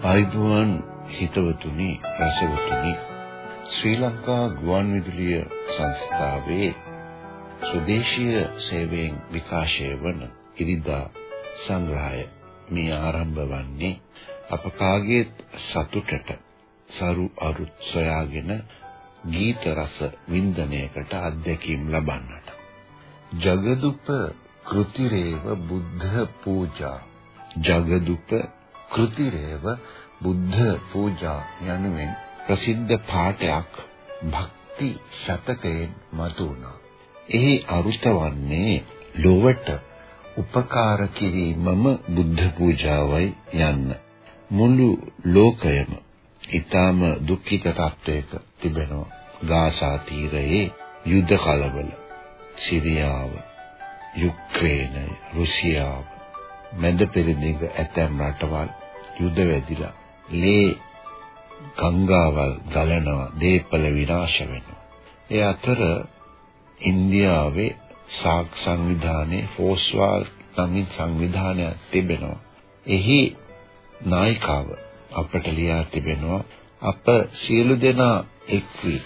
ආයුබෝවන් හිතවතුනි රසවතුනි. ශ්‍රී ලංකා ගුවන්විදුලිය සංස්ථාවේ ස්වදේශීය සේවයෙන් විකාශය වන ඉරිදා සංග්‍රහය මේ ආරම්භ වන්නේ අප කාගේත් සතුටට සරු අරුත් සොයාගෙන ගීත රස වින්දනයකට අත්දැකීම් ලබන්නට. ජගදුප කෘතිරේව බුද්ධ පූජා. ජගදුප කෘතිරේව බුද්ධ පූජා යනුවෙන් ප්‍රසිද්ධ පාඨයක් භක්ති ශතකයෙන් මතුවුණා. එහි අරුත වන්නේ ලොවට උපකාර කිරීමම බුද්ධ පූජාවයි යන්න. මුළු ලෝකයම ඊටම දුක්ඛිත තත්වයක තිබෙනවා. ගාසා තීරයේ යුද්ධ කලබල, සිරියාව, යුක්‍රේනය, රුසියාව, මැද පෙරදිග ඇතැම් රටවල් යුද වැදිලා ලේ ගංගාවල් ගලනවා දීපල විනාශ වෙනවා ඒ අතර ඉන්දියාවේ සාක් සංවිධානයේ ෆෝස්වාල් නමින් සංවිධානයක් තිබෙනවා එහි නායිකාව අපට ලියා තිබෙනවා අප සියලු දෙනා එක්වි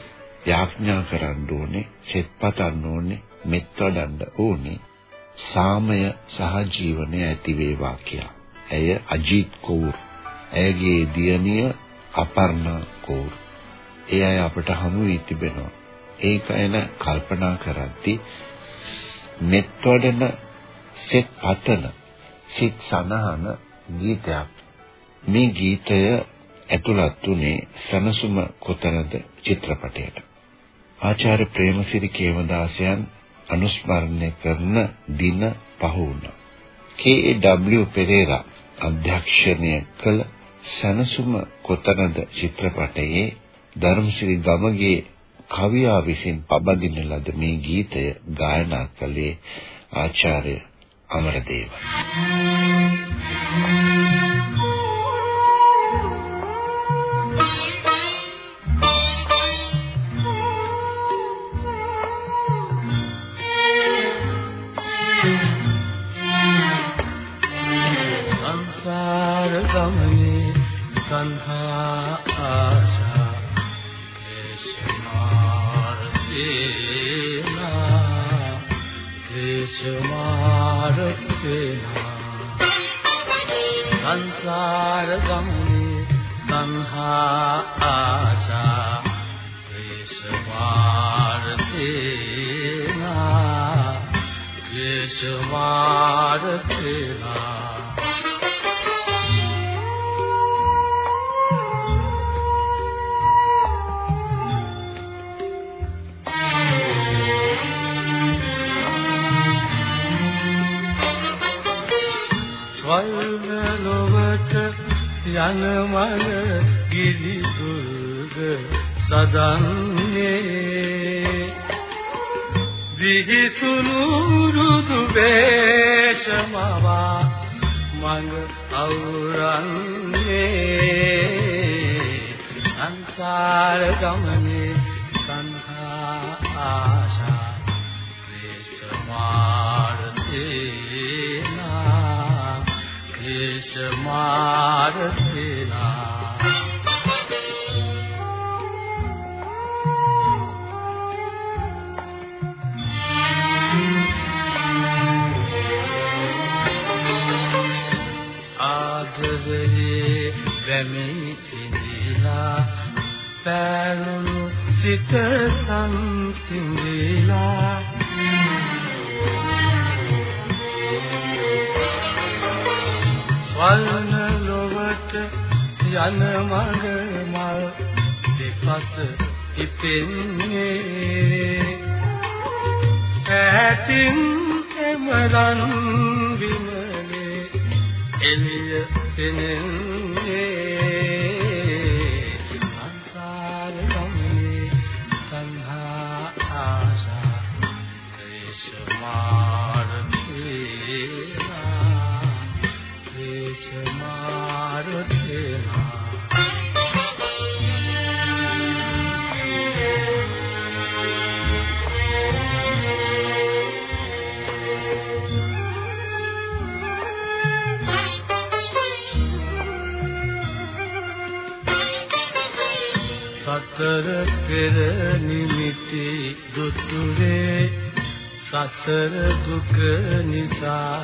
යාඥා කරන්න ඕනේ සෙත් පතන්න ඕනේ මෙත් වඩන්න ඕනේ සාමය සහජීවනය ඇති වේවා කියා. ඇය අජීත් කෞර්. ඇයගේ දියණිය අපර්ණා කෞර්. ඒ අය අපට හමු වී තිබෙනවා. ඒක එන කල්පනා කරද්දී මෙත් වඩන සෙත් පතන සිත් සනහන ගීතයක්. මේ ගීතය ඇතුළත් වුණේ සනසුම කොතනද චිත්‍රපටයට. ආචාර්ය ප්‍රේමසිරි කේමදාසයන් අනුස්මරණය කරන දින පහ වුණා. K.W. පෙරේරා අධ්‍යක්ෂණය කළ සනසුම කොතනද චිත්‍රපටයේ ධර්මශ්‍රී ගමගේ කවියා විසින් පබඳින ලද මේ ගීතය ගායනා කළේ ආචාර්ය අමරදේව. Thank යන මන ගිරි දුර්ග සදන්නේ. විහිසුණු රුදු වේශමවා මඟ අවරන්නේ. සංසාර ගමනේ සංහා ආශා ක්ලේශ මාර්ගේ දේශ මාර්ගේලා පැලුණු සිත සංසිඳිලා. වල්න ලොවට යන මඟ මල් පස ඉපෙන්නේ. ඈතින් එමරන් විමලේ එළිය පෙනෙන්නේ. සතර දුක නිසා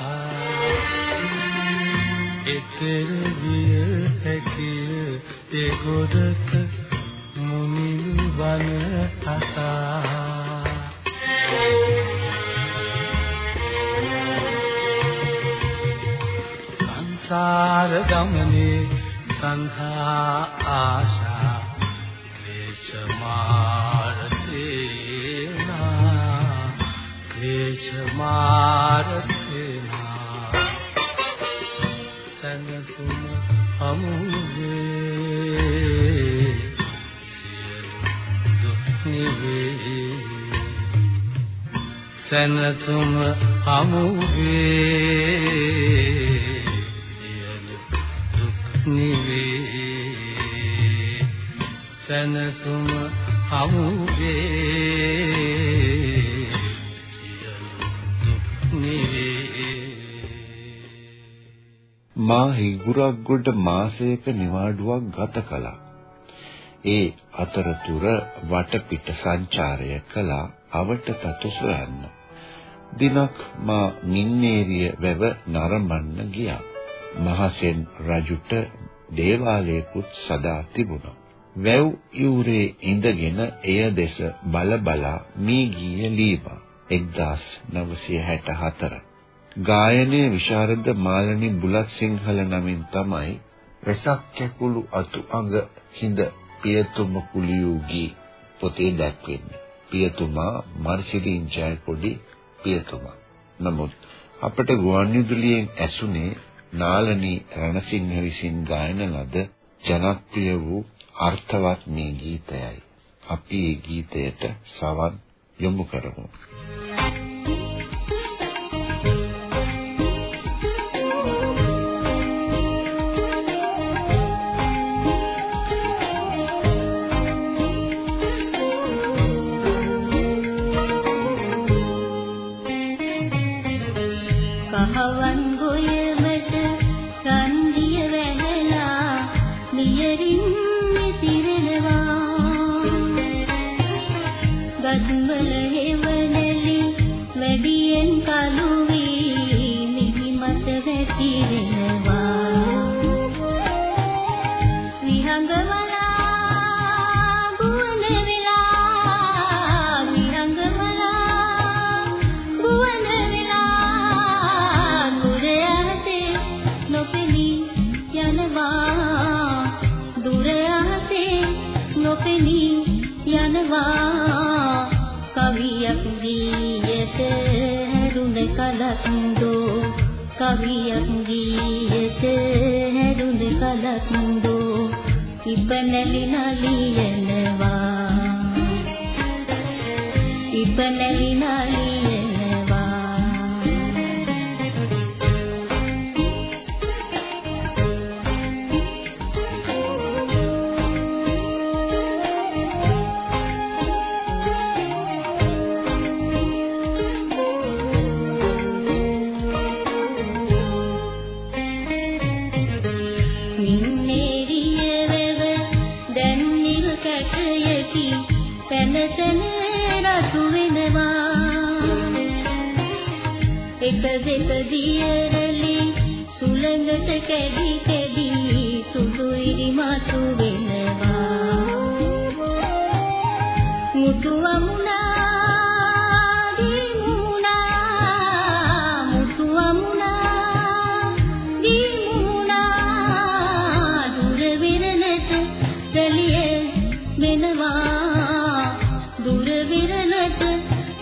එතෙර විය හැකිය දෙගොඩක මුනිල් වන අසා. සංසාර ගමනේ සංහා ආශා ක්ලේශ මාරතේනා සනසුම අමුවේ සියලු දුක් නිවේ සනසුම අමුවේ සියලු දුක් නිවේ සනසුම අමුවේ මා හිගුරක්ගොඩ මාසයක නිවාඩුවක් ගත කළා. ඒ අතරතුර වටපිට සංචාරය කළා අවට තතු සොයන්න. දිනක් මා මින්නේරිය වැව නරඹන්න ගියා. මහසෙන් රජුට දේවාලයකුත් සදා තිබුණා. වැව් යූරේ ඉඳගෙන එය දෙස බල බලා මී ගිය ලීබා 1964 ගායනයේ විශාරද මාලනී බුලත් සිංහල නමින් තමයි වෙසක් කැකුළු අතු අඟ හිඳ පියතුම කුලියුගී පොතේ දැක්වෙන්නේ. පියතුමා මර්සිලින් ජයකොඩි පියතුමා. නමුත් අපට ගුවන්විදුලියෙන් ඇසුනේ නාලනී රණසිංහ විසින් ගායන ලද ජනප්‍රිය වූ අර්ථවත් මේ ගීතයයි. අපි මේ ගීතයට සවන් යොමු කරමු. කහවන් විහංගවලා ඉබ්බනලි නලියනවා ඉබ්බනලි නලියනවා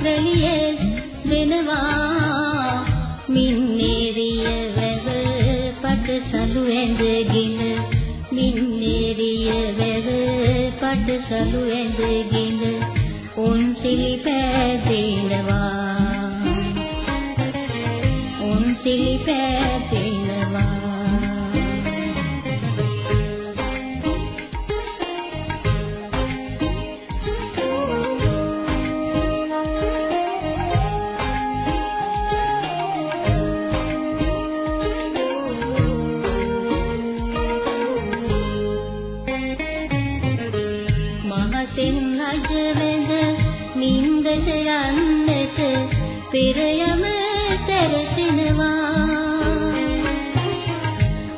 මහසෙල් වෙනවා. මින්නේරිය වැව පටසලු ඇඳගෙන මින්නේරිය වැව පටසලු ඇඳගෙන උන් සිලි පෑදෙනවා. උන් සිලි පෑදෙනවා පෙරයම සැරසෙනවා.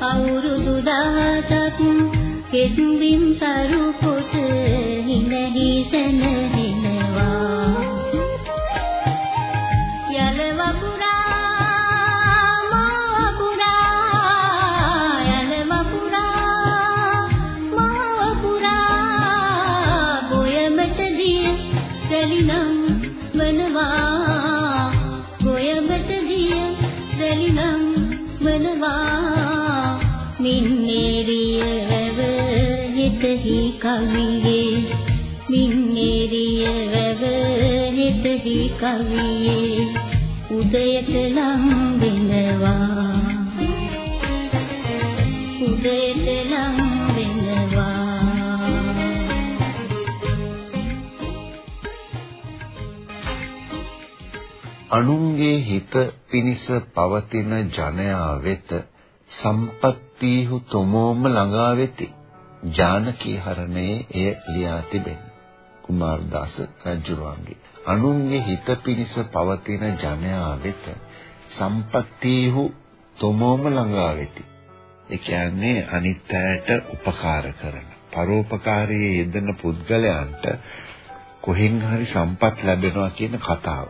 අවුරුදු දහසක් කෙස්දින් සරු කොට හිනහි සැනහෙනවා හිතෙහි කවියේ උදයට ලං වෙනවා උදයට ලං වෙනවා අනුන්ගේ හිත පිනිස පවතින ජනයා වෙත සම්පත්තීහු තොමෝම ළඟා වෙති. ජානකී හරණේ එය ලියා තිබෙනවා. කුමාරදාස රජුරුවන්ගේ අනුන්ගේ හිත පිනිස පවතින ජනයා වෙත සම්පත්තීහු තොමෝම ළඟා වෙති. ඒ කියන්නේ අනිත් අයට උපකාර කරන පරෝපකාරයේ යෙදෙන පුද්ගලයන්ට කොහෙන් හරි සම්පත් ලැබෙනවා කියන කතාව.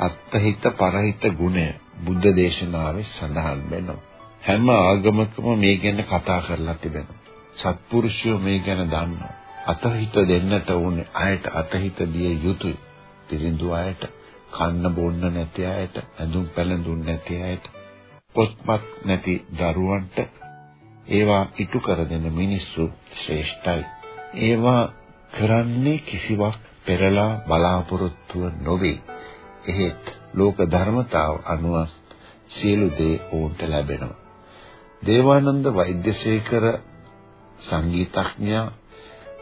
අත්හිත පරහිත ගුණය බුද්ධ දේශනාවේ සඳහන් වෙනවා. හැම ආගමකම මේ ගැන කතා කරලා තිබෙනවා. සත්පුරුෂයෝ මේ ගැන දන්නවා. අතහිත දෙන්නට ඕනේ අයට අතහිත දිය යුතුයි. පිරිඳු අයට, කන්න බොන්න නැති අයට, ඇඳුම් පැළඳුම් නැති අයට, පොත්පත් නැති දරුවන්ට ඒවා ඉටු කර දෙන මිනිස්සු ශ්‍රේෂ්ඨයි. ඒවා කරන්නේ කිසිවක් පෙරලා බලාපොරොත්තුව නොවේ. එහෙත් ලෝක ධර්මතාව අනුව සියලු දේ ඔවුන්ට ලැබෙනවා. දේවානන්ද වෛද්‍යසේකර සංගීතඥයා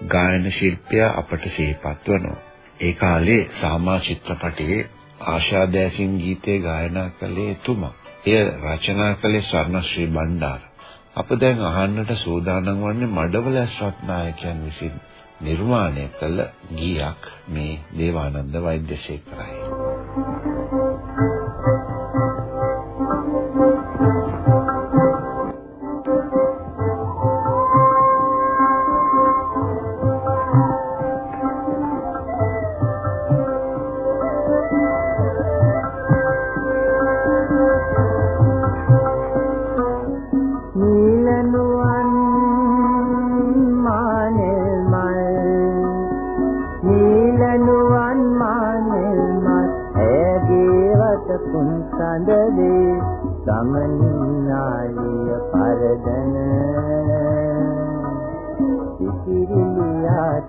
ගායන ශිල්පියා අපට සිහිපත් වනවා. ඒ කාලේ සාමා චිත්‍රපටයේ ආශාදෑසින් ගීතේ ගායනා කළේ එතුමා. එය රචනා කළේ ස්වර්ණශ්‍රී බණ්ඩාර. අප දැන් අහන්නට සූදානම් වන්නේ මඩවලස් රත්නායකයන් විසින් නිර්මාණය කළ ගීයක් මේ දේවානන්ද වෛද්‍යසේකරයි.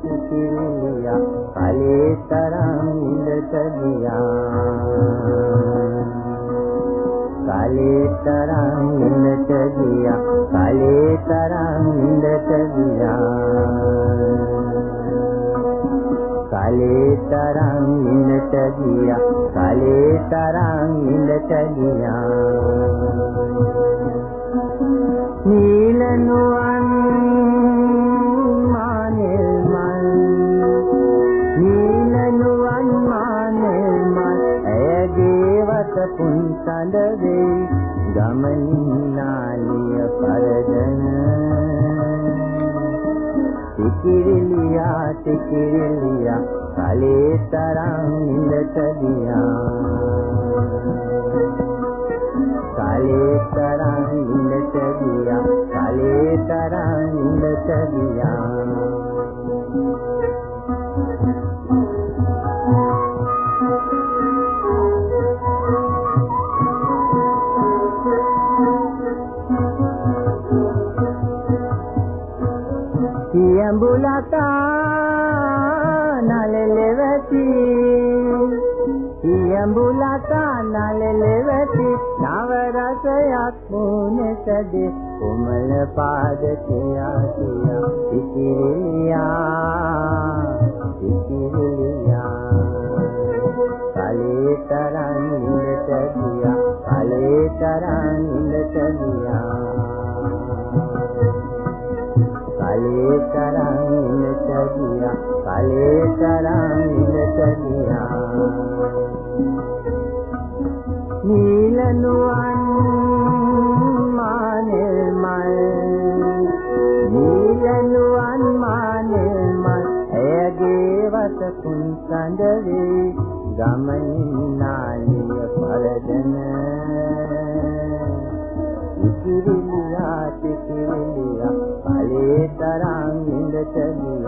සිසිරිලියා සිසිරිලියා කලේ තරම් ඉඳට ගියා. කලේ තරම් ඉඳට ගියා කලේ තරම් ඉඳට ගියා. කලේ තරම් ඉඳට ගියා කලේ තරම් ඉඳට ගියා. නීලනුවන් මානෙල් වත පුන් සඳ වේ ගමනින්නාලිය පරදන. තිකිරිලියා තිකිරිලියා කලේ තරම් ඉඳට ගියා. කලේ තරම් ඉඳට ගියා කලේ තරම් ඉඳට ගියා. ඉයඹුලතා නලලෙවති ඉයඹුලතා නලලෙවති නව රසයක් මුනසද කුමල පාදකයා කියා ඉතිරියා ඉතිරියා ඉඳට ගියා කලේ තරන් ඉඳට ගියා නීලනුවන් මානෙල් මල් නීලනුවන් මානෙල් මල් ඇයගේ වසකුන් සඳවේ ගමනින් නාලිය පරදන ඉතිරිලියා තිතිරිලියා පලේ තරං ඉඳට ගියා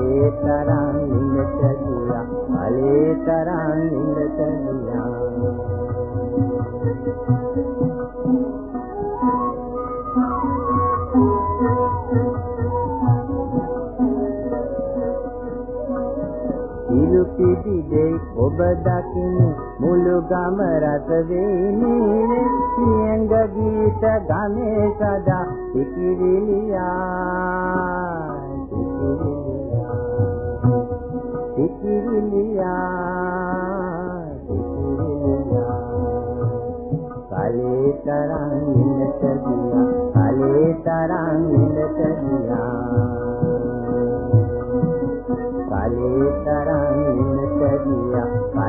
පලේ තරං ඉඳට ගියා පලේ තරං ඉඳට ගියා ඉලු පිටි දෙයි ඔබ දකින්න මුළු ගම රස වේනේ සියංග ගීත ගමේ සදා ඉකිරිලියා ඉකිරිලියා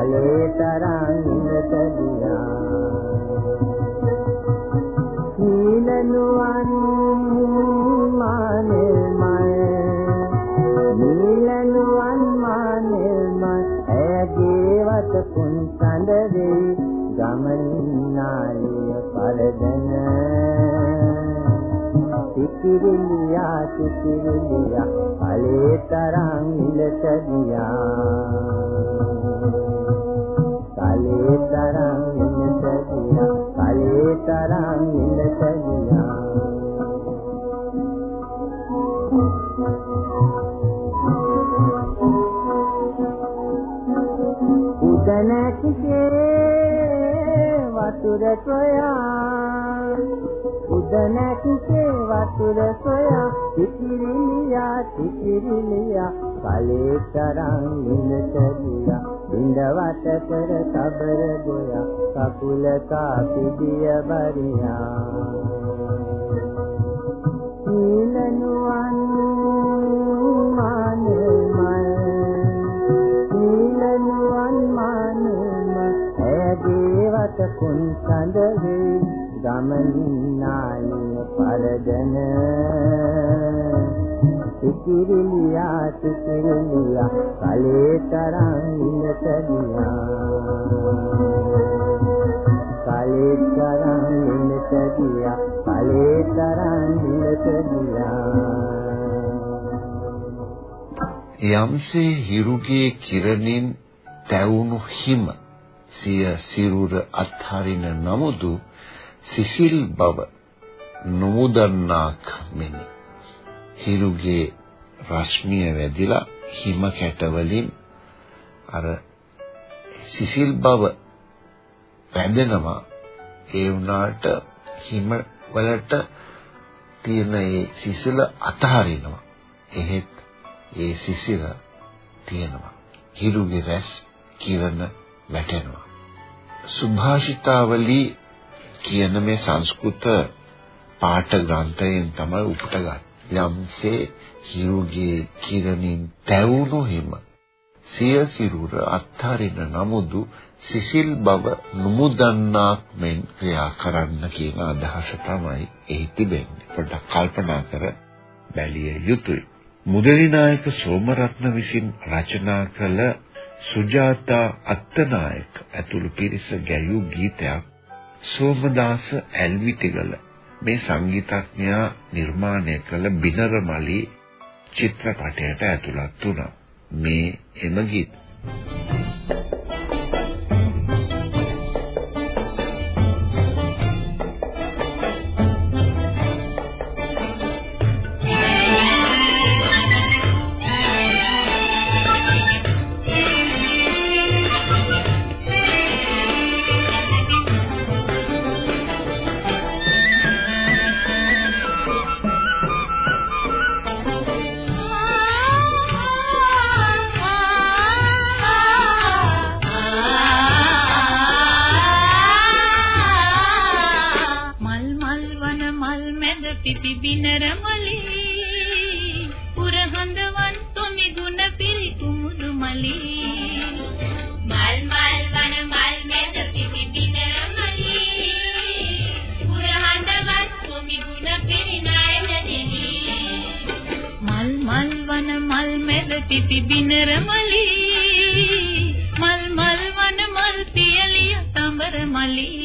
काले त තිකිරිලියා තිකිරිලියා කලේ තරං ඉලට ගියා. කලේ තරං ඉලට ගියා කලේ තරං ඉලට ගියා. උදන කිසේ වතුර සොයා උදන කිසේ වතුර සොයා තිකිරිලියා තිකිරිලියා කලේ තරං ඉන්නට ගියා බින්දවට කර කබර ගොයා කකුල කාපිදිය බරියා නීලනුවන් මානෙල් මල් නීලනුවන් මානෙල් මල් ඇගේ වත කුන් සඳවේ ගමනින් නාලිය පරදන. තිකිරිලියා තිකිරිලියා කලේ තරං ඉන්නට ගියා කලේ තරං ඉන්නට ගියා කලේ තරං ඉන්නට ගියා යම්සේ හිරුගේ කිරණින් තැවුණු හිම සිය සිරුර අත්හරින නමුදු සිසිල් බව නොමුදන්නාක් මෙනි. හිරුගේ රශ්මිය වැදිලා හිම කැටවලින් අර සිසිල් බව වැදෙනවා ඒ වුණාට හිම වලට තියෙන ඒ සිසිල අතහරිනවා. එහෙත් ඒ සිසිල තියෙනවා. හිරුගේ රැස් කිරණ වැටෙනවා. සුභාෂිතාවලි කියන මේ සංස්කෘත පාඨ ග්‍රන්ථයෙන් තමයි උපුටගන්නේ යම්සේ හිරුගේ කිරණින් තැවුණු හිම සිය සිරුර අත්හරින නමුදු සිසිල් බව නුමුදන්නාක් මෙන් ක්‍රියා කරන්න කියන අදහස තමයි එහි තිබෙන්නේ. පොඩ්ඩක් කල්පනා කර බැලිය යුතුයි. මුදලිනායක සෝමරත්න විසින් රචනා කළ සුජාතා අත්තනායක ඇතුළු පිරිස ගැයූ ගීතයක් සෝමදාස ඇල්විතිගල මේ සංගීතඥයා නිර්මාණය කළ බිනරමලි චිත්‍රපටයට ඇතුළත් වුණා. මේ එම ගීත පිපි මල් මල් වන මල් මැද පිපි බිනර මලී. මල් මල් වන මල් පියලිය තඹර මලී.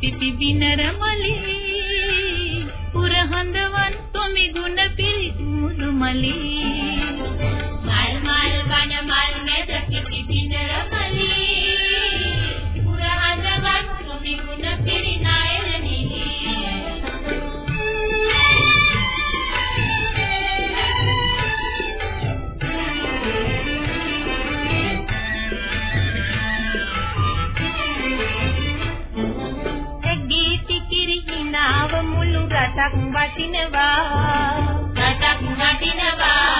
පිපි බිනර මලී. පුරහඳවන් තොමි ගුණ පිරි මුදු මලී රටක් වටිනවා රටක් වටිනවා.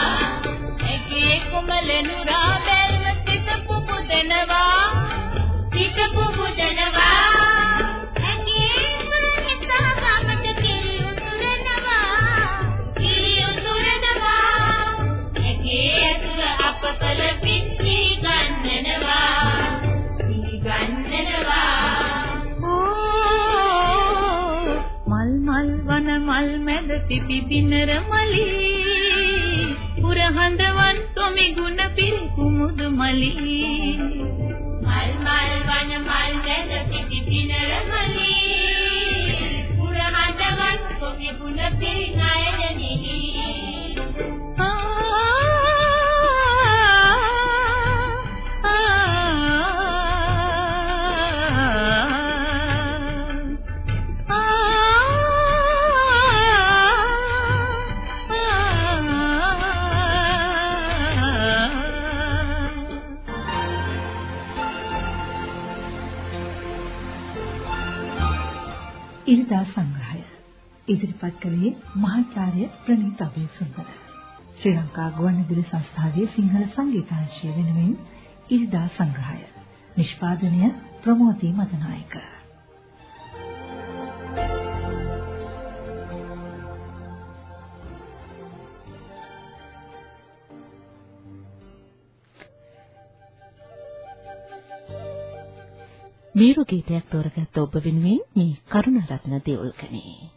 එකේ කුමලෙනුරා බැල්ම සිත පුපුදෙනවා සිත පුපුදනවා පිපි බිනර මලී. පුරහඳවන් තොමි ගුණ පිරි කුමුදු මලී. මල් මල් වන මල් මැද පිපි පිනර මලී. ඉදිරිපත් කළේ මහාචාර්ය ප්‍රනීත අබේසුන්දර. ශ්‍රී ලංකා ගුවන්විදුලි සංස්ථාවේ සිංහල සංගීතාංශය වෙනුවෙන් ඉරිදා සංග්‍රහය. නිෂ්පාදනය ප්‍රමෝදී මතනායක මේරු ගීතයක් තෝරගත්ත ඔබ වෙනුවෙන් මේ කරුණාරත්න දේවල්කනේ.